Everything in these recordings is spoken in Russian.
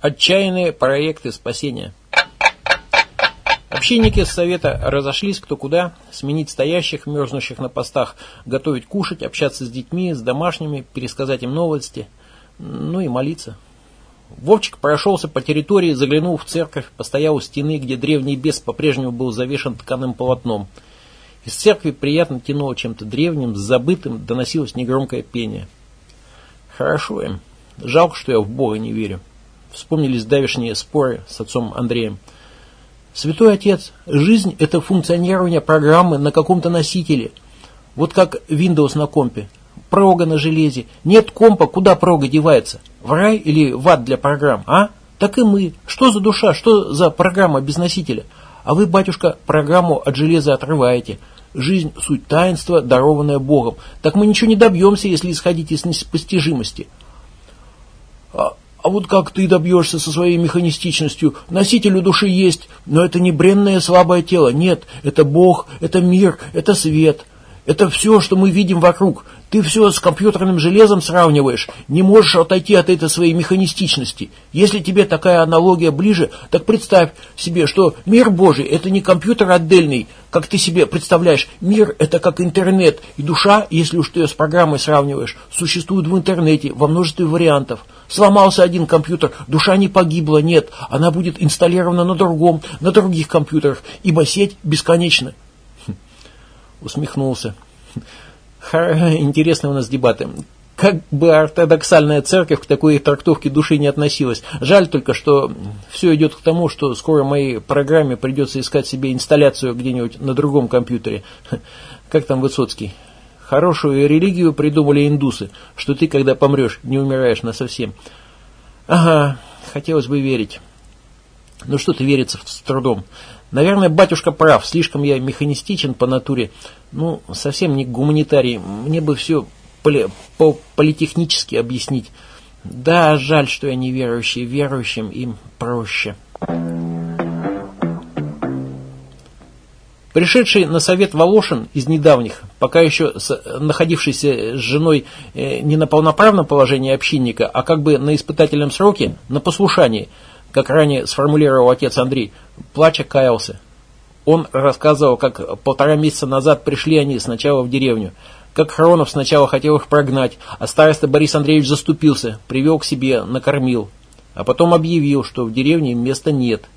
Отчаянные проекты спасения. Общинники с совета разошлись кто куда, сменить стоящих, мерзнущих на постах, готовить кушать, общаться с детьми, с домашними, пересказать им новости, ну и молиться. Вовчик прошелся по территории, заглянул в церковь, постоял у стены, где древний бес по-прежнему был завешен тканым полотном. Из церкви приятно тянуло чем-то древним, забытым, доносилось негромкое пение. Хорошо им. Жалко, что я в Бога не верю. Вспомнились давешние споры с отцом Андреем. Святой Отец, жизнь – это функционирование программы на каком-то носителе. Вот как Windows на компе. Прога на железе. Нет компа, куда прога девается? В рай или в ад для программ, а? Так и мы. Что за душа, что за программа без носителя? А вы, батюшка, программу от железа отрываете. Жизнь – суть таинства, дарованное Богом. Так мы ничего не добьемся, если исходить из непостижимости. А, вот как ты добьешься со своей механистичностью? Носитель у души есть, но это не бренное слабое тело. Нет, это Бог, это мир, это свет. Это все, что мы видим вокруг. Ты все с компьютерным железом сравниваешь, не можешь отойти от этой своей механистичности. Если тебе такая аналогия ближе, так представь себе, что мир Божий – это не компьютер отдельный, как ты себе представляешь. Мир – это как интернет, и душа, если уж ты ее с программой сравниваешь, существует в интернете во множестве вариантов. Сломался один компьютер, душа не погибла, нет, она будет инсталлирована на другом, на других компьютерах, ибо сеть бесконечна. Усмехнулся. Интересные у нас дебаты. Как бы ортодоксальная церковь к такой трактовке души не относилась. Жаль только, что все идет к тому, что скоро моей программе придется искать себе инсталляцию где-нибудь на другом компьютере. Как там Высоцкий? Хорошую религию придумали индусы, что ты, когда помрешь, не умираешь насовсем. Ага, хотелось бы верить. Но что-то верится с трудом. Наверное, батюшка прав, слишком я механистичен по натуре. Ну, совсем не гуманитарий. Мне бы все по политехнически объяснить. Да, жаль, что я не верующий. Верующим им проще. Пришедший на совет Волошин из недавних, пока еще находившийся с женой э, не на полноправном положении общинника, а как бы на испытательном сроке, на послушании, как ранее сформулировал отец Андрей, плача каялся. Он рассказывал, как полтора месяца назад пришли они сначала в деревню, как Хронов сначала хотел их прогнать, а староста Борис Андреевич заступился, привел к себе, накормил, а потом объявил, что в деревне места нет –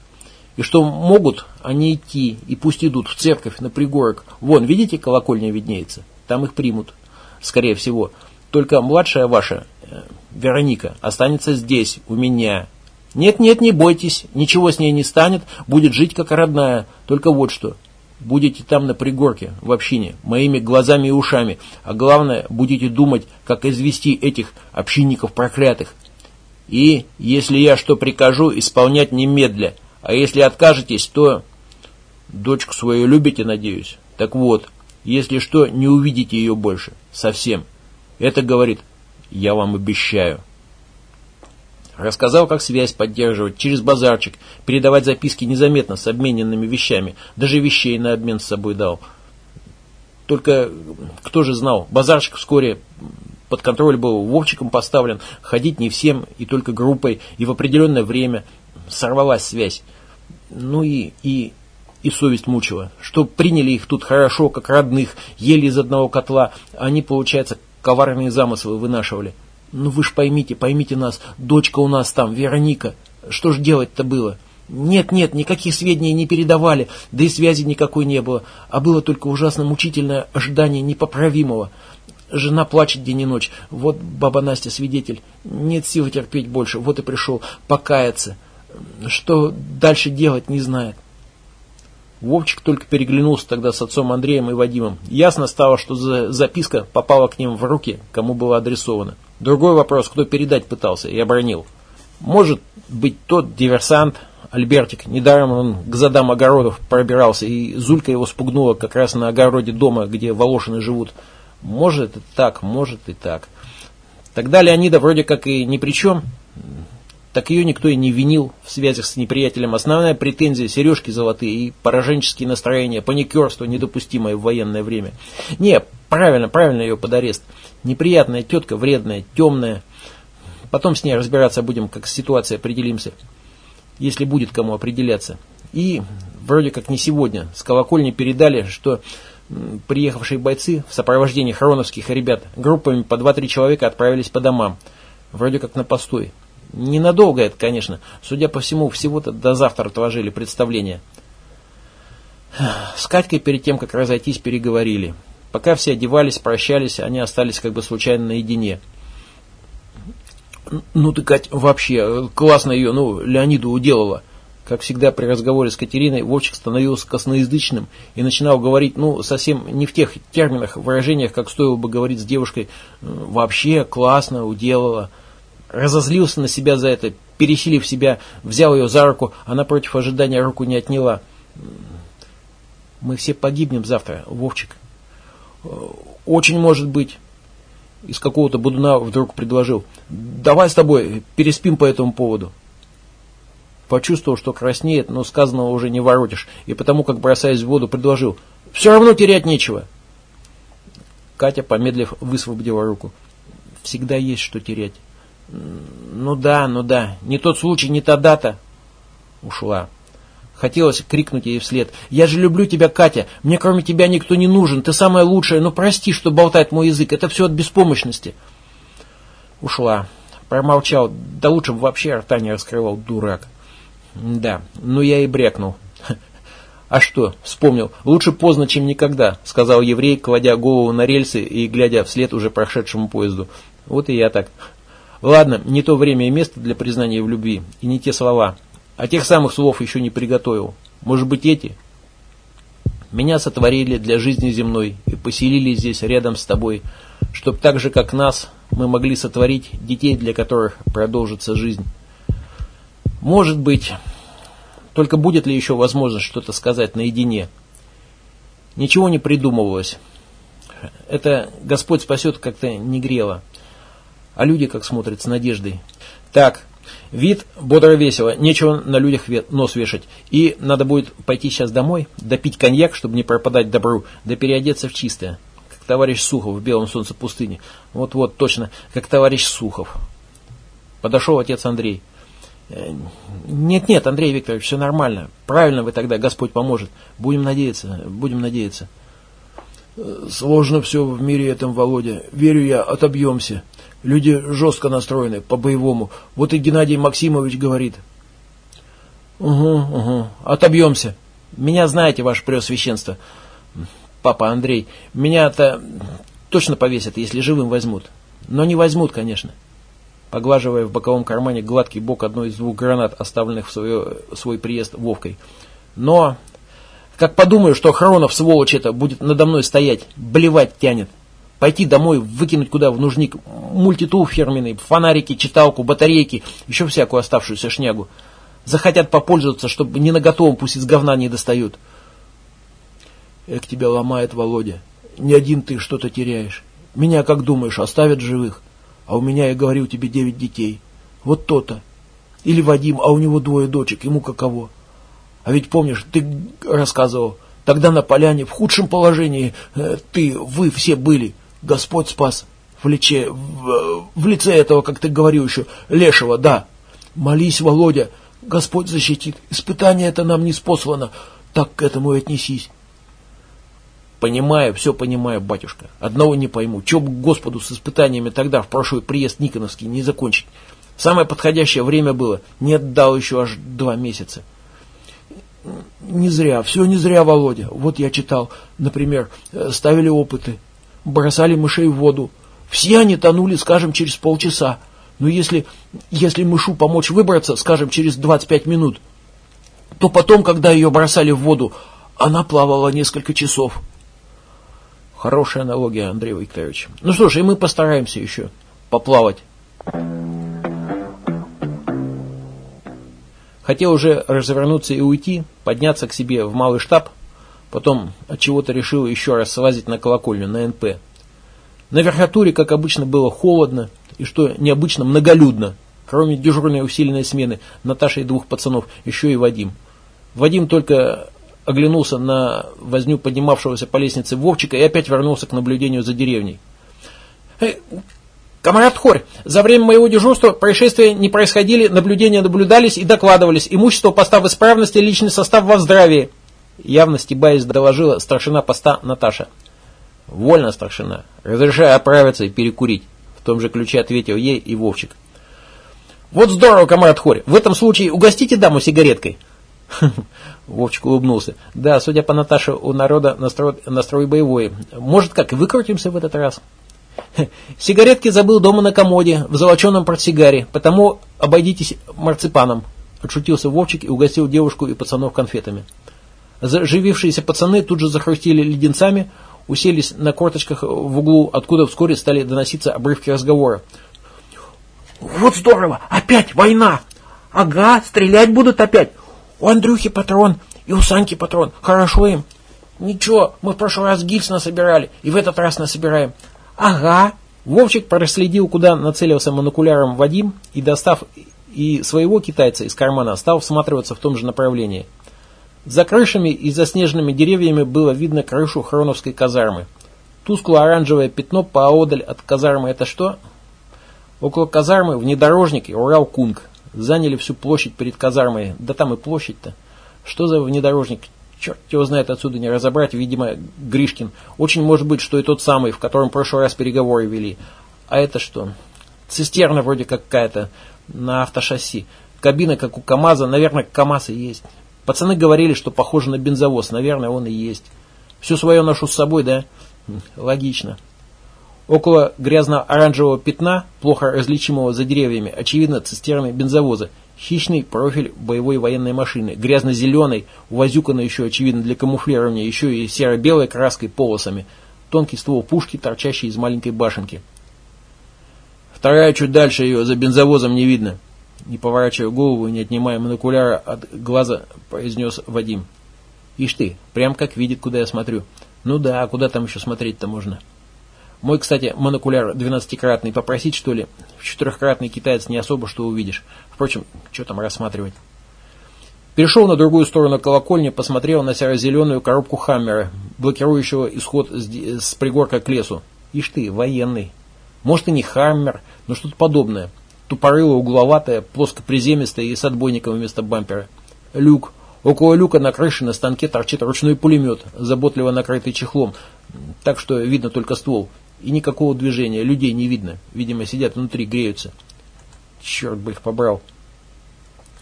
и что могут они идти, и пусть идут в церковь, на пригорок. Вон, видите, колокольня виднеется? Там их примут, скорее всего. Только младшая ваша, э, Вероника, останется здесь, у меня. Нет-нет, не бойтесь, ничего с ней не станет, будет жить как родная. Только вот что, будете там на пригорке, в общине, моими глазами и ушами, а главное, будете думать, как извести этих общинников проклятых. И, если я что прикажу, исполнять немедля – а если откажетесь, то... Дочку свою любите, надеюсь? Так вот, если что, не увидите ее больше. Совсем. Это, говорит, я вам обещаю. Рассказал, как связь поддерживать через базарчик, передавать записки незаметно с обмененными вещами. Даже вещей на обмен с собой дал. Только кто же знал, базарчик вскоре под контроль был Вовчиком поставлен, ходить не всем и только группой, и в определенное время сорвалась связь. Ну и, и, и совесть мучила, что приняли их тут хорошо, как родных, ели из одного котла, а они, получается, коварные замыслы вынашивали. Ну вы ж поймите, поймите нас, дочка у нас там, Вероника, что ж делать-то было? Нет, нет, никаких сведений не передавали, да и связи никакой не было, а было только ужасно мучительное ожидание непоправимого. Жена плачет день и ночь, вот баба Настя свидетель, нет силы терпеть больше, вот и пришел покаяться что дальше делать не знает. Вовчик только переглянулся тогда с отцом Андреем и Вадимом. Ясно стало, что записка попала к ним в руки, кому была адресована. Другой вопрос, кто передать пытался и оборонил. Может быть тот диверсант, Альбертик, недаром он к задам огородов пробирался, и Зулька его спугнула как раз на огороде дома, где Волошины живут. Может и так, может и так. Тогда Леонида вроде как и ни при чем так ее никто и не винил в связях с неприятелем. Основная претензия – сережки золотые и пораженческие настроения, паникерство, недопустимое в военное время. Не, правильно, правильно ее под арест. Неприятная тетка, вредная, темная. Потом с ней разбираться будем, как с ситуацией определимся. Если будет кому определяться. И вроде как не сегодня с колокольни передали, что приехавшие бойцы в сопровождении хроновских ребят группами по 2-3 человека отправились по домам. Вроде как на постой. Ненадолго это, конечно. Судя по всему, всего-то до завтра отложили представление. С Катькой перед тем, как разойтись, переговорили. Пока все одевались, прощались, они остались как бы случайно наедине. Ну ты, Кать, вообще, классно ее, ну, Леониду уделала. Как всегда при разговоре с Катериной, Вовчик становился косноязычным и начинал говорить, ну, совсем не в тех терминах, выражениях, как стоило бы говорить с девушкой, вообще классно уделала. Разозлился на себя за это, пересилив себя, взял ее за руку, она против ожидания руку не отняла. Мы все погибнем завтра, Вовчик. Очень может быть. Из какого-то будуна вдруг предложил. Давай с тобой переспим по этому поводу. Почувствовал, что краснеет, но сказанного уже не воротишь, и потому, как бросаясь в воду, предложил. Все равно терять нечего. Катя, помедлив, высвободила руку. Всегда есть что терять. Ну да, ну да, не тот случай, не та дата. Ушла. Хотелось крикнуть ей вслед. «Я же люблю тебя, Катя! Мне кроме тебя никто не нужен! Ты самая лучшая! Ну прости, что болтает мой язык! Это все от беспомощности!» Ушла. Промолчал. Да лучше бы вообще рта не раскрывал, дурак. Да, ну я и брякнул. «А что?» — вспомнил. «Лучше поздно, чем никогда», — сказал еврей, кладя голову на рельсы и глядя вслед уже прошедшему поезду. «Вот и я так». «Ладно, не то время и место для признания в любви, и не те слова. А тех самых слов еще не приготовил. Может быть эти? Меня сотворили для жизни земной и поселили здесь рядом с тобой, чтоб так же, как нас, мы могли сотворить детей, для которых продолжится жизнь. Может быть, только будет ли еще возможность что-то сказать наедине? Ничего не придумывалось. Это Господь спасет как-то не грело. А люди как смотрят с надеждой. Так, Вид бодро-весело, нечего на людях нос вешать. И надо будет пойти сейчас домой, допить коньяк, чтобы не пропадать добру, да переодеться в чистое. Как товарищ Сухов в белом солнце пустыни. Вот-вот, точно, как товарищ Сухов. Подошел отец Андрей. «Э, нет-нет, Андрей Викторович, все нормально. Правильно вы тогда, Господь поможет. Будем надеяться, будем надеяться. Сложно все в мире этом, Володя. Верю я, отобьемся. Люди жестко настроены, по-боевому. Вот и Геннадий Максимович говорит. Угу, угу, отобьемся. Меня знаете, ваше преосвященство. Папа Андрей, меня-то точно повесят, если живым возьмут. Но не возьмут, конечно. Поглаживая в боковом кармане гладкий бок одной из двух гранат, оставленных в свое, свой приезд Вовкой. Но, как подумаю, что Хронов, сволочь это, будет надо мной стоять, блевать тянет. Пойти домой, выкинуть куда в нужник мультитул фирменный, фонарики, читалку, батарейки, еще всякую оставшуюся шнягу. Захотят попользоваться, чтобы не на готовом, пусть из говна не достают. Эк тебя ломает, Володя. Не один ты что-то теряешь. Меня, как думаешь, оставят живых? А у меня, я говорил тебе, девять детей. Вот то-то. Или Вадим, а у него двое дочек, ему каково. А ведь помнишь, ты рассказывал, тогда на поляне в худшем положении э, ты, вы все были. Господь спас в, личе, в, в лице этого, как ты говорил еще, лешего, да. Молись, Володя, Господь защитит. Испытание это нам не спослано. Так к этому и отнесись. Понимаю, все понимаю, батюшка. Одного не пойму. Че бы Господу с испытаниями тогда в прошлый приезд Никоновский не закончить? Самое подходящее время было. Не отдал еще аж два месяца. Не зря, все не зря, Володя. Вот я читал, например, э, ставили опыты бросали мышей в воду. Все они тонули, скажем, через полчаса. Но если, если мышу помочь выбраться, скажем, через 25 минут, то потом, когда ее бросали в воду, она плавала несколько часов. Хорошая аналогия, Андрей Викторович. Ну что ж, и мы постараемся еще поплавать. Хотел уже развернуться и уйти, подняться к себе в малый штаб, Потом от чего-то решил еще раз слазить на колокольню, на НП. На верхотуре, как обычно, было холодно и, что необычно, многолюдно. Кроме дежурной усиленной смены Наташи и двух пацанов, еще и Вадим. Вадим только оглянулся на возню поднимавшегося по лестнице Вовчика и опять вернулся к наблюдению за деревней. Комарат Хорь, за время моего дежурства происшествия не происходили, наблюдения наблюдались и докладывались. Имущество поста в исправности, личный состав во здравии. Явно стебаясь, доложила старшина поста Наташа. Вольно, старшина. Разрешаю оправиться и перекурить. В том же ключе ответил ей и Вовчик. Вот здорово, комарат Хорь. В этом случае угостите даму сигареткой. Вовчик улыбнулся. Да, судя по Наташе, у народа настрой, настрой боевой. Может, как, выкрутимся в этот раз? Сигаретки забыл дома на комоде, в золоченом портсигаре, потому обойдитесь марципаном. Отшутился Вовчик и угостил девушку и пацанов конфетами. Заживившиеся пацаны тут же захрустили леденцами, уселись на корточках в углу, откуда вскоре стали доноситься обрывки разговора. «Вот здорово! Опять война!» «Ага, стрелять будут опять!» «У Андрюхи патрон и у Саньки патрон. Хорошо им!» «Ничего, мы в прошлый раз гильз насобирали, и в этот раз насобираем. Ага. Вовчик проследил, куда нацелился монокуляром Вадим, и, достав и своего китайца из кармана, стал всматриваться в том же направлении. За крышами и заснеженными деревьями было видно крышу Хроновской казармы. Тускло-оранжевое пятно поодаль от казармы это что? Около казармы внедорожник и Урал-Кунг. Заняли всю площадь перед казармой. Да там и площадь-то. Что за внедорожник? Черт его знает, отсюда не разобрать, видимо, Гришкин. Очень может быть, что и тот самый, в котором в прошлый раз переговоры вели. А это что? Цистерна вроде какая-то на автошасси. Кабина, как у КамАЗа, наверное, КамАЗ и есть. Пацаны говорили, что похоже на бензовоз, наверное, он и есть. Все свое ношу с собой, да? Логично. Около грязно-оранжевого пятна, плохо различимого за деревьями, очевидно, цистерны бензовоза – Хищный профиль боевой военной машины, грязно-зеленый, увозюканный еще, очевидно, для камуфлирования, еще и серо-белой краской полосами, тонкий ствол пушки, торчащий из маленькой башенки. Вторая чуть дальше ее, за бензовозом не видно. Не поворачивая голову и не отнимая монокуляра от глаза, произнес Вадим. Ишь ты, прям как видит, куда я смотрю. Ну да, а куда там еще смотреть-то можно? Мой, кстати, монокуляр двенадцатикратный, попросить что ли? В четырехкратный китаец не особо что увидишь. Впрочем, что там рассматривать? Перешел на другую сторону колокольни, посмотрел на серо-зеленую коробку Хаммера, блокирующего исход с, с пригорка к лесу. Ишь ты, военный. Может и не Хаммер, но что-то подобное. Тупорылое, угловатое, плоскоприземистое и с отбойником вместо бампера. Люк. Около люка на крыше на станке торчит ручной пулемет, заботливо накрытый чехлом, так что видно только ствол. И никакого движения, людей не видно. Видимо, сидят внутри, греются. Черт бы их побрал.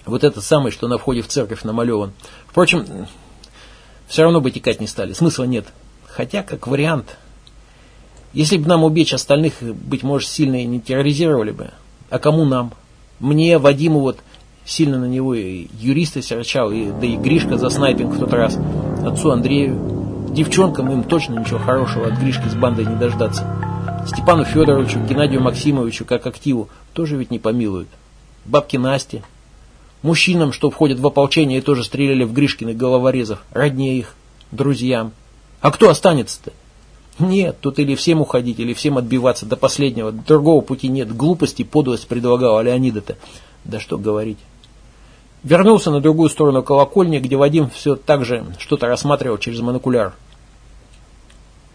Вот этот самый, что на входе в церковь намалеван. Впрочем, все равно бы текать не стали. Смысла нет. Хотя, как вариант, если бы нам убечь остальных, быть может, сильно и не терроризировали бы. А кому нам? Мне, Вадиму вот, сильно на него и юриста серчал, и, да и Гришка за снайпинг в тот раз. Отцу Андрею. Девчонкам им точно ничего хорошего от Гришки с бандой не дождаться. Степану Федоровичу, Геннадию Максимовичу, как активу, тоже ведь не помилуют. Бабки Насти. Мужчинам, что входят в ополчение и тоже стреляли в Гришкиных головорезов. Роднее их, друзьям. А кто останется-то? Нет, тут или всем уходить, или всем отбиваться до последнего. Другого пути нет. Глупости, подлость предлагала Леонида-то. Да что говорить. Вернулся на другую сторону колокольни, где Вадим все так же что-то рассматривал через монокуляр.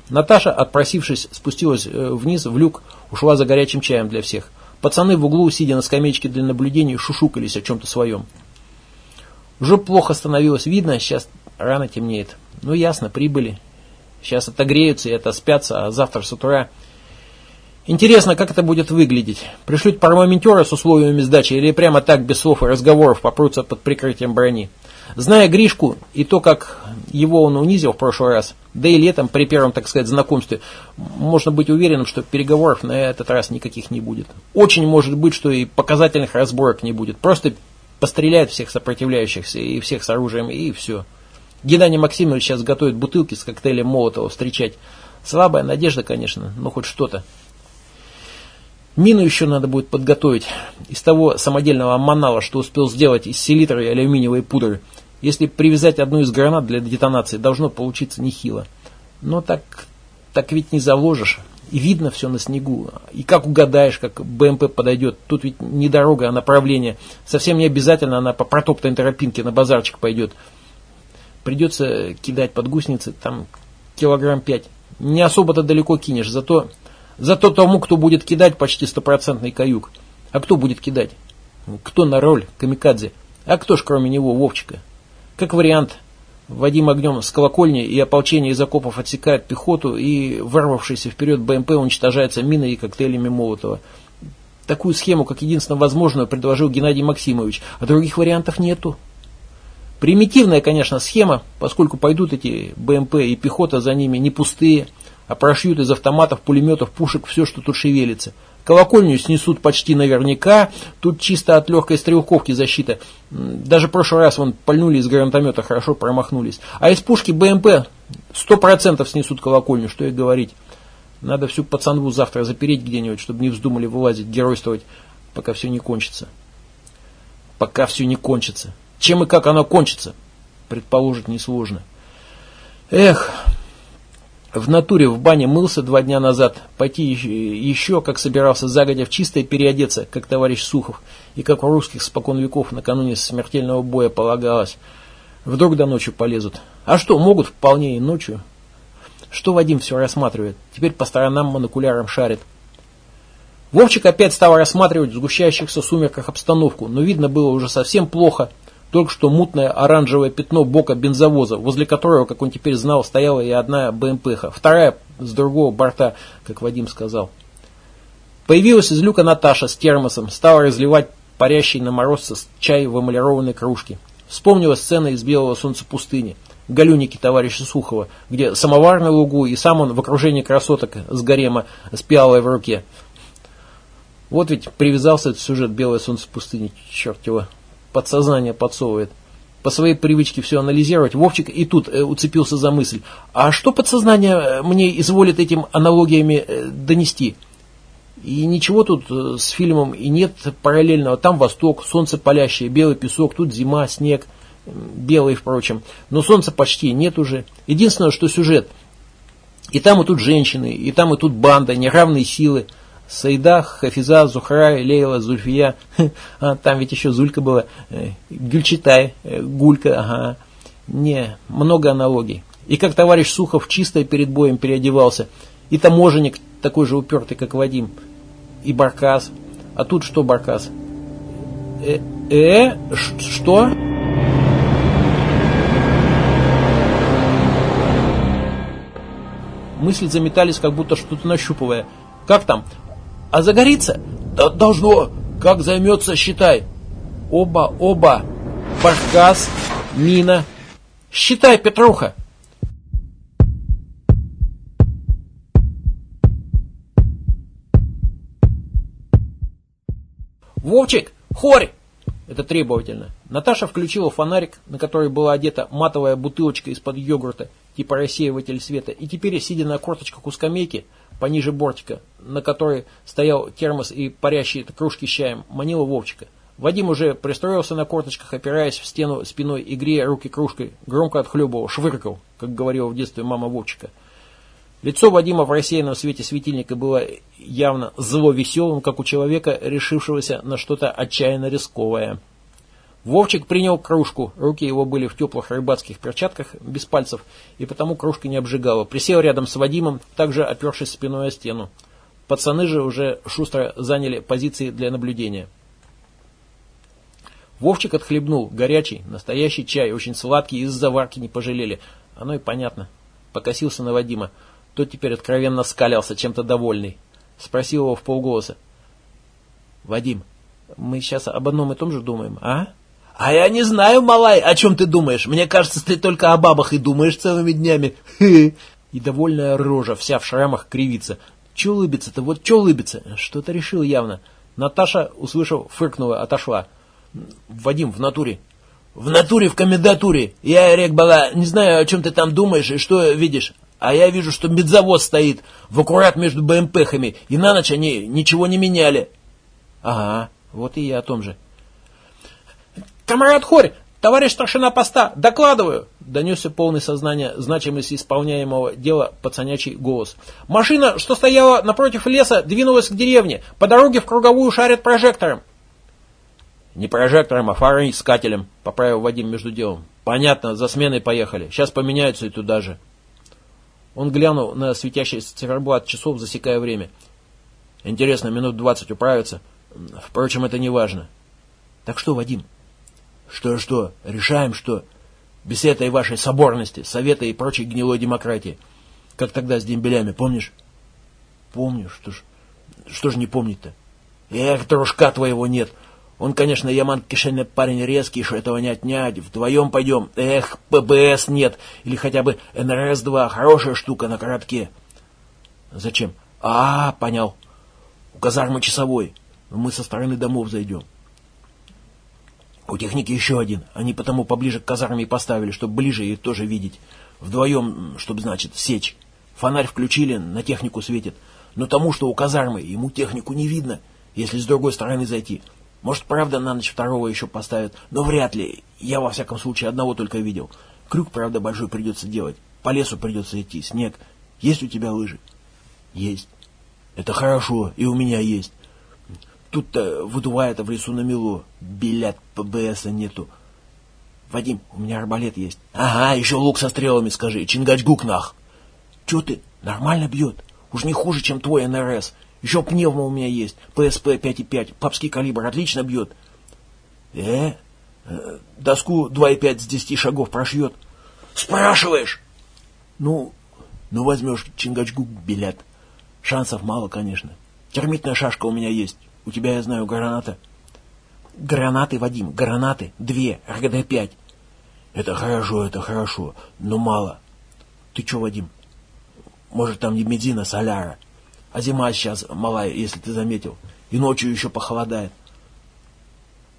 Наташа, отпросившись, спустилась э, вниз в люк, ушла за горячим чаем для всех. Пацаны в углу, сидя на скамеечке для наблюдений, шушукались о чем-то своем. Уже плохо становилось видно, сейчас рано темнеет. Ну ясно, прибыли. Сейчас отогреются и отоспятся, а завтра с утра Интересно, как это будет выглядеть. Пришлют парламентера с условиями сдачи или прямо так, без слов и разговоров, попрутся под прикрытием брони. Зная Гришку и то, как его он унизил в прошлый раз, да и летом при первом, так сказать, знакомстве, можно быть уверенным, что переговоров на этот раз никаких не будет. Очень может быть, что и показательных разборок не будет. Просто постреляют всех сопротивляющихся и всех с оружием, и все. Геннадий Максимович сейчас готовит бутылки с коктейлем Молотова встречать. Слабая надежда, конечно, но хоть что-то. Мину еще надо будет подготовить из того самодельного манала, что успел сделать из селитры и алюминиевой пудры. Если привязать одну из гранат для детонации, должно получиться нехило. Но так, так ведь не заложишь. И видно все на снегу. И как угадаешь, как БМП подойдет. Тут ведь не дорога, а направление. Совсем не обязательно она по протоптанной тропинке на базарчик пойдет. Придется кидать под гусеницы, там килограмм пять. Не особо-то далеко кинешь, зато Зато тому, кто будет кидать почти стопроцентный каюк. А кто будет кидать? Кто на роль камикадзе? А кто ж кроме него Вовчика? Как вариант, Вадим огнем с колокольни и ополчение из окопов отсекает пехоту, и ворвавшийся вперед БМП уничтожается миной и коктейлями Молотова. Такую схему, как единственно возможную, предложил Геннадий Максимович, а других вариантов нету. Примитивная, конечно, схема, поскольку пойдут эти БМП и пехота за ними не пустые, а прошьют из автоматов, пулеметов, пушек все, что тут шевелится – Колокольню снесут почти наверняка. Тут чисто от легкой стрелковки защита. Даже в прошлый раз вон пальнули из гранатомета, хорошо промахнулись. А из пушки БМП сто процентов снесут колокольню, что и говорить. Надо всю пацанву завтра запереть где-нибудь, чтобы не вздумали вылазить, геройствовать, пока все не кончится. Пока все не кончится. Чем и как оно кончится, предположить несложно. Эх, в натуре в бане мылся два дня назад, пойти еще, как собирался загодя в чистое переодеться, как товарищ Сухов, и как у русских спокон веков накануне смертельного боя полагалось. Вдруг до ночи полезут. А что, могут вполне и ночью. Что Вадим все рассматривает? Теперь по сторонам монокуляром шарит. Вовчик опять стал рассматривать в сгущающихся сумерках обстановку, но видно было уже совсем плохо – только что мутное оранжевое пятно бока бензовоза, возле которого, как он теперь знал, стояла и одна БМПха, вторая с другого борта, как Вадим сказал. Появилась из люка Наташа с термосом, стала разливать парящий на мороз чай в эмалированной кружке. Вспомнила сцена из «Белого солнца пустыни», галюники товарища Сухова, где самовар на лугу и сам он в окружении красоток с гарема с пиалой в руке. Вот ведь привязался этот сюжет «Белое солнце пустыни», черт его подсознание подсовывает. По своей привычке все анализировать, Вовчик и тут э, уцепился за мысль. А что подсознание э, мне изволит этим аналогиями э, донести? И ничего тут э, с фильмом и нет параллельного. Там восток, солнце палящее, белый песок, тут зима, снег, белый, впрочем. Но солнца почти нет уже. Единственное, что сюжет. И там и тут женщины, и там и тут банда, неравные силы. Сайда, Хафиза, Зухра, Лейла, Зульфия, а, там ведь еще Зулька была, э, Гюльчатай, э, Гулька, ага. Не, много аналогий. И как товарищ Сухов чисто перед боем переодевался, и таможенник такой же упертый, как Вадим, и Баркас. А тут что Баркас? Э, э что? Мысли заметались, как будто что-то нащупывая. Как там? А загорится? Да, должно. Как займется, считай. Оба, оба. Баркас, мина. Считай, Петруха. Вовчик, хорь! Это требовательно. Наташа включила фонарик, на который была одета матовая бутылочка из-под йогурта, типа рассеиватель света, и теперь, сидя на корточках у скамейки, пониже бортика, на которой стоял термос и парящие кружки с чаем, манила Вовчика. Вадим уже пристроился на корточках, опираясь в стену спиной и грея руки кружкой, громко отхлебывал, швыркал, как говорила в детстве мама Вовчика. Лицо Вадима в рассеянном свете светильника было явно зло веселым, как у человека, решившегося на что-то отчаянно рисковое. Вовчик принял кружку, руки его были в теплых рыбацких перчатках, без пальцев, и потому кружка не обжигала. Присел рядом с Вадимом, также опершись спиной о стену. Пацаны же уже шустро заняли позиции для наблюдения. Вовчик отхлебнул горячий, настоящий чай, очень сладкий, из заварки не пожалели. Оно и понятно. Покосился на Вадима. Тот теперь откровенно скалялся, чем-то довольный. Спросил его в полголоса. «Вадим, мы сейчас об одном и том же думаем, а?» «А я не знаю, малай, о чем ты думаешь. Мне кажется, ты только о бабах и думаешь целыми днями». И довольная рожа, вся в шрамах, кривится. Че улыбится-то? Вот че улыбится? Что-то решил явно. Наташа, услышав, фыркнула, отошла. Вадим, в натуре. В натуре, в комендатуре. Я, Рек Бала, не знаю, о чем ты там думаешь и что видишь. А я вижу, что медзавод стоит в аккурат между БМПхами, и на ночь они ничего не меняли. Ага, вот и я о том же. «Камарат Хорь, товарищ старшина поста, докладываю!» Донесся полный сознания значимости исполняемого дела пацанячий голос. «Машина, что стояла напротив леса, двинулась к деревне. По дороге в круговую шарят прожектором». «Не прожектором, а фароискателем», — поправил Вадим между делом. «Понятно, за сменой поехали. Сейчас поменяются и туда же». Он глянул на светящийся циферблат часов, засекая время. Интересно, минут двадцать управится. Впрочем, это не важно. Так что, Вадим? Что-что? Решаем, что? Без этой вашей соборности, совета и прочей гнилой демократии. Как тогда с дембелями, помнишь? Помню, что ж... Что ж не помнить-то? Эх, дружка твоего нет. Он, конечно, Яман кишельный парень резкий, что этого не отнять. Вдвоем пойдем. Эх, ПБС нет. Или хотя бы НРС-2. Хорошая штука на коротке. Зачем? А, понял. У казармы часовой. Мы со стороны домов зайдем. У техники еще один. Они потому поближе к казарме поставили, чтобы ближе и тоже видеть. Вдвоем, чтобы, значит, сечь. Фонарь включили, на технику светит. Но тому, что у казармы, ему технику не видно, если с другой стороны зайти. Может, правда, на ночь второго еще поставят, но вряд ли. Я, во всяком случае, одного только видел. Крюк, правда, большой придется делать. По лесу придется идти, снег. Есть у тебя лыжи? Есть. Это хорошо, и у меня есть. Тут-то выдувает в лесу на мелу. Билет ПБСа нету. Вадим, у меня арбалет есть. Ага, еще лук со стрелами скажи. Чингачгук нах. Че ты? Нормально бьет. Уж не хуже, чем твой НРС. Еще пневма у меня есть. ПСП 5,5. Папский калибр отлично бьет. Э? э доску 2,5 с 10 шагов прошьет. Спрашиваешь? Ну, ну возьмешь Чингачгук билет. Шансов мало, конечно. Термитная шашка у меня есть. У тебя, я знаю, граната. Гранаты, Вадим, гранаты. Две, РГД-5. Это хорошо, это хорошо, но мало. Ты что, Вадим, может, там не медина, соляра. А зима сейчас малая, если ты заметил. И ночью еще похолодает.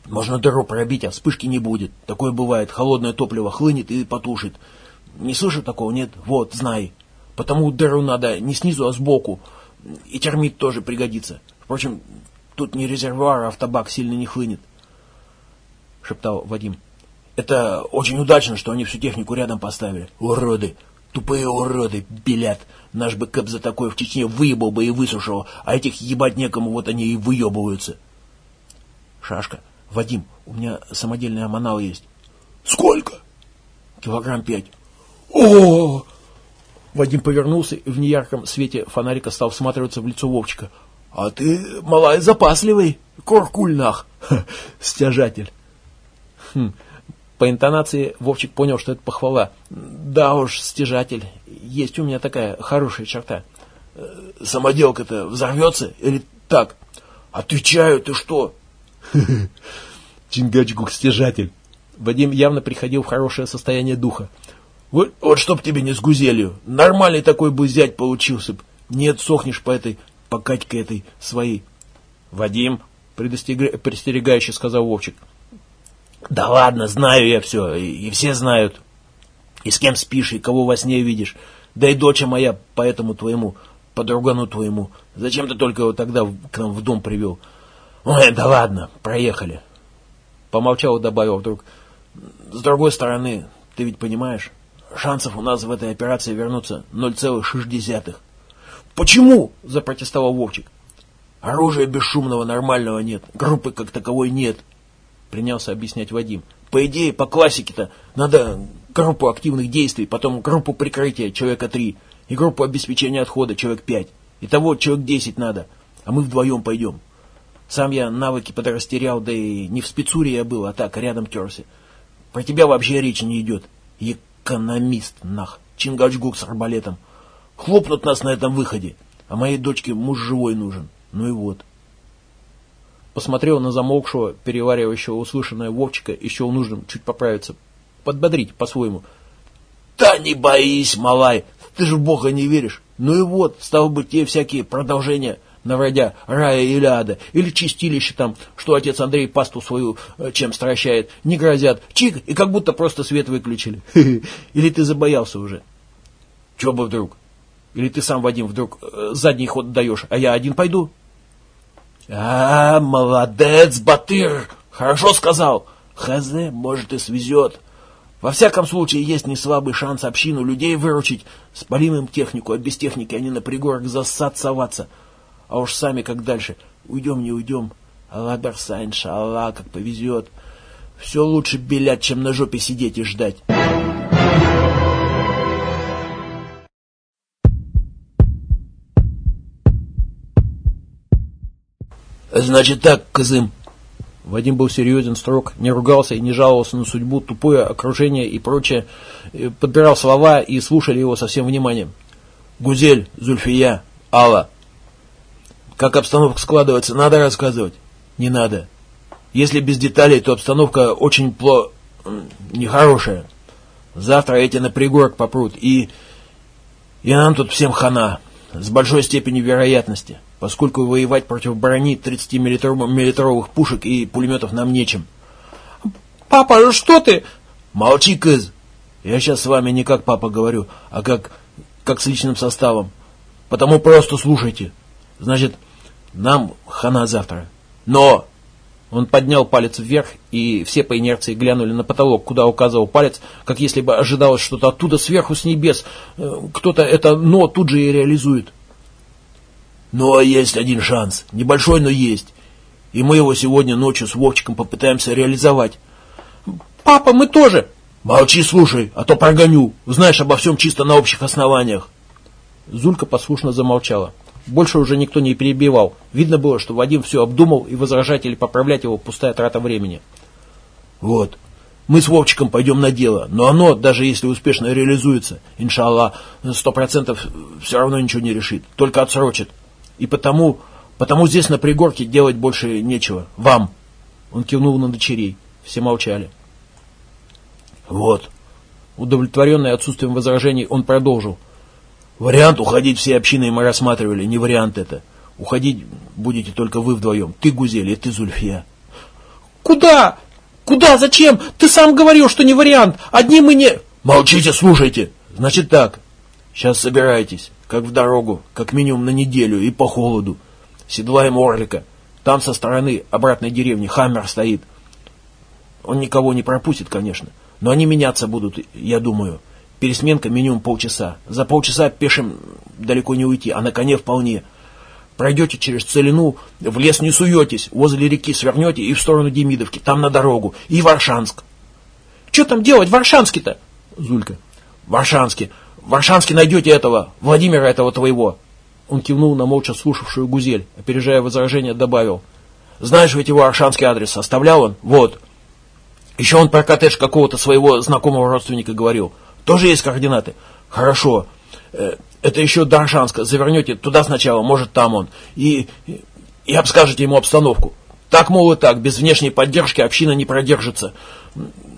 Можно дыру пробить, а вспышки не будет. Такое бывает. Холодное топливо хлынет и потушит. Не слышал такого? Нет? Вот, знай. Потому дыру надо не снизу, а сбоку. И термит тоже пригодится. Впрочем, тут не резервуар, а в табак сильно не хлынет. Шептал Вадим. Это очень удачно, что они всю технику рядом поставили. Уроды! Тупые уроды, белят. Наш бы Кэп за такое в Чечне выебал бы и высушил, а этих ебать некому, вот они и выебываются. Шашка, Вадим, у меня самодельный аманал есть. Сколько? Килограмм пять. О! Вадим повернулся и в неярком свете фонарика стал всматриваться в лицо Вовчика. А ты, малай, запасливый, куркульнах, стяжатель. Хм, по интонации Вовчик понял, что это похвала. Да уж, стяжатель, есть у меня такая хорошая черта. Э, самоделка-то взорвется или так? Отвечаю, ты что? Чингачгук стяжатель. Вадим явно приходил в хорошее состояние духа. Вот, вот чтоб тебе не с гузелью. Нормальный такой бы зять получился б. Нет, сохнешь по этой, по Катьке этой своей. Вадим, предостерегающе сказал Вовчик. Да ладно, знаю я все, и, и все знают. И с кем спишь, и кого во сне видишь. Да и доча моя по этому твоему, по другану твоему. Зачем ты только его тогда к нам в дом привел? Ой, да ладно, проехали. Помолчал и добавил вдруг. С другой стороны, ты ведь понимаешь, шансов у нас в этой операции вернуться 0,6. Почему? Запротестовал Вовчик. Оружия бесшумного нормального нет, группы как таковой нет принялся объяснять Вадим. По идее, по классике-то надо группу активных действий, потом группу прикрытия, человека три, и группу обеспечения отхода, человек пять. Итого человек десять надо, а мы вдвоем пойдем. Сам я навыки подрастерял, да и не в спецуре я был, а так, рядом терся. Про тебя вообще речи не идет. Экономист, нах, Чингачгук с арбалетом. Хлопнут нас на этом выходе, а моей дочке муж живой нужен. Ну и вот посмотрел на замолкшего, переваривающего услышанное Вовчика счел нужным чуть поправиться, подбодрить по-своему. «Да не боись, малай, ты же в Бога не веришь. Ну и вот, стало быть, те всякие продолжения, навродя рая или ада, или чистилище там, что отец Андрей пасту свою э, чем стращает, не грозят. Чик, и как будто просто свет выключили. Или ты забоялся уже? Че бы вдруг? Или ты сам, Вадим, вдруг э, задний ход даешь, а я один пойду?» «А, молодец, Батыр! Хорошо сказал! Хазе, может, и свезет. Во всяком случае, есть неслабый шанс общину людей выручить. Спалим им технику, а без техники они на пригорок засад соваться. А уж сами как дальше. Уйдем, не уйдем. Аллах барса, как повезет. Все лучше белять, чем на жопе сидеть и ждать». Значит так, Кызым. Вадим был серьезен, строг, не ругался и не жаловался на судьбу, тупое окружение и прочее. Э, подбирал слова и слушали его со всем вниманием. Гузель, Зульфия, Алла. Как обстановка складывается, надо рассказывать? Не надо. Если без деталей, то обстановка очень пло... нехорошая. Завтра эти на пригорок попрут, и... и нам тут всем хана. С большой степенью вероятности, поскольку воевать против брони 30-миллитровых пушек и пулеметов нам нечем. «Папа, ну что ты?» «Молчи, кыз! Я сейчас с вами не как папа говорю, а как, как с личным составом. Потому просто слушайте. Значит, нам хана завтра. Но он поднял палец вверх, и все по инерции глянули на потолок, куда указывал палец, как если бы ожидалось что-то оттуда сверху с небес. Э, кто-то это «но» тут же и реализует. Но есть один шанс. Небольшой, но есть. И мы его сегодня ночью с Вовчиком попытаемся реализовать. «Папа, мы тоже!» «Молчи, слушай, а то прогоню. Узнаешь обо всем чисто на общих основаниях». Зулька послушно замолчала. Больше уже никто не перебивал. Видно было, что Вадим все обдумал, и возражать или поправлять его пустая трата времени. Вот. Мы с Вовчиком пойдем на дело, но оно, даже если успешно реализуется, иншаллах, сто процентов все равно ничего не решит, только отсрочит. И потому, потому здесь на пригорке делать больше нечего. Вам. Он кивнул на дочерей. Все молчали. Вот. Удовлетворенный отсутствием возражений, он продолжил. Вариант уходить всей общиной мы рассматривали, не вариант это. Уходить будете только вы вдвоем. Ты, Гузель, и ты, Зульфия. Куда? Куда? Зачем? Ты сам говорил, что не вариант. Одни мы не... Молчите, слушайте. Значит так. Сейчас собирайтесь, как в дорогу, как минимум на неделю и по холоду. Седлаем Орлика. Там со стороны обратной деревни Хаммер стоит. Он никого не пропустит, конечно. Но они меняться будут, я думаю. Пересменка минимум полчаса. За полчаса пешим далеко не уйти, а на коне вполне. Пройдете через целину, в лес не суетесь, возле реки свернете и в сторону Демидовки, там на дорогу, и в Аршанск. Что там делать в Аршанске-то? Зулька. В Аршанске. В Аршанске найдете этого, Владимира этого твоего. Он кивнул на молча слушавшую Гузель, опережая возражение, добавил. Знаешь ведь его аршанский адрес, оставлял он? Вот. Еще он про коттедж какого-то своего знакомого родственника говорил. Тоже есть координаты? Хорошо. Э, это еще до Аршанска. Завернете туда сначала, может там он. И, и обскажете ему обстановку. Так, мол, и так, без внешней поддержки община не продержится.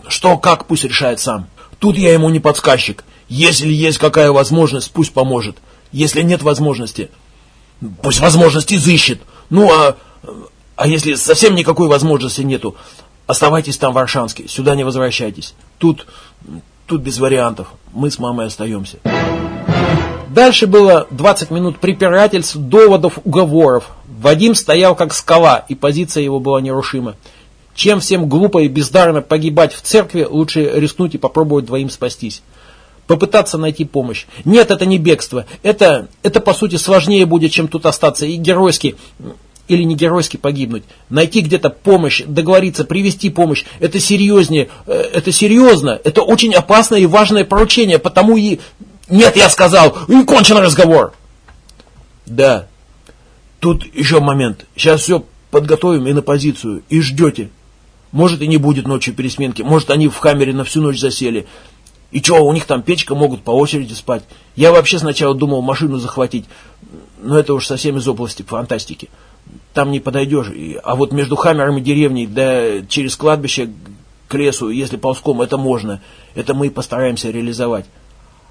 Что, как, пусть решает сам. Тут я ему не подсказчик. Если есть какая возможность, пусть поможет. Если нет возможности, пусть возможность изыщет. Ну, а, а если совсем никакой возможности нету, оставайтесь там в Аршанске, сюда не возвращайтесь. Тут, Тут без вариантов. Мы с мамой остаемся. Дальше было 20 минут препирательств, доводов, уговоров. Вадим стоял как скала, и позиция его была нерушима. Чем всем глупо и бездарно погибать в церкви, лучше рискнуть и попробовать двоим спастись. Попытаться найти помощь. Нет, это не бегство. Это, это по сути сложнее будет, чем тут остаться. И геройски или не геройски погибнуть. Найти где-то помощь, договориться, привести помощь, это серьезнее, э, это серьезно, это очень опасное и важное поручение, потому и... Нет, я сказал, и кончен разговор. Да, тут еще момент. Сейчас все подготовим и на позицию, и ждете. Может и не будет ночью пересменки, может они в хаммере на всю ночь засели. И что, у них там печка, могут по очереди спать. Я вообще сначала думал машину захватить, но это уж совсем из области фантастики там не подойдешь. А вот между Хаммером и деревней, да через кладбище к лесу, если ползком, это можно. Это мы постараемся реализовать.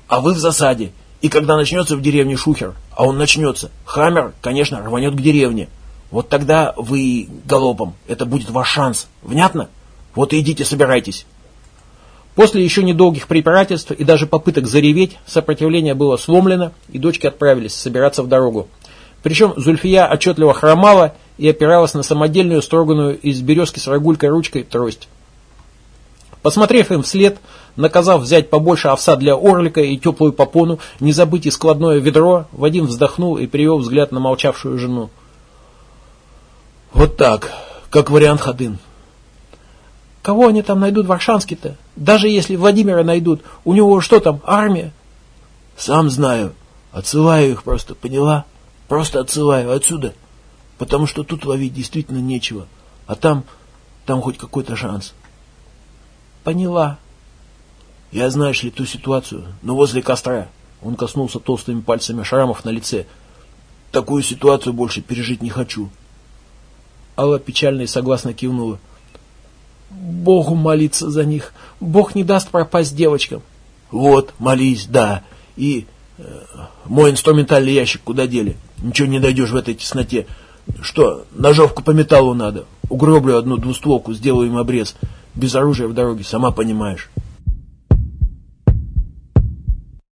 А вы в засаде. И когда начнется в деревне шухер, а он начнется, Хаммер, конечно, рванет к деревне. Вот тогда вы галопом. Это будет ваш шанс. Внятно? Вот и идите, собирайтесь. После еще недолгих препирательств и даже попыток зареветь, сопротивление было сломлено, и дочки отправились собираться в дорогу. Причем Зульфия отчетливо хромала и опиралась на самодельную, строганную из березки с рогулькой ручкой трость. Посмотрев им вслед, наказав взять побольше овса для орлика и теплую попону, не забыть и складное ведро, Вадим вздохнул и перевел взгляд на молчавшую жену. Вот так, как вариант Ходын. Кого они там найдут в Аршанске-то? Даже если Владимира найдут, у него что там, армия? Сам знаю. Отсылаю их просто, поняла? Просто отсылаю отсюда. Потому что тут ловить действительно нечего. А там, там хоть какой-то шанс. Поняла. Я, знаешь ли, ту ситуацию, но возле костра. Он коснулся толстыми пальцами шрамов на лице. Такую ситуацию больше пережить не хочу. Алла печально и согласно кивнула. Богу молиться за них. Бог не даст пропасть девочкам. Вот, молись, да. И э, мой инструментальный ящик куда дели? Ничего не найдешь в этой тесноте. Что, ножовку по металлу надо? Угроблю одну двустволку, сделаю им обрез. Без оружия в дороге, сама понимаешь.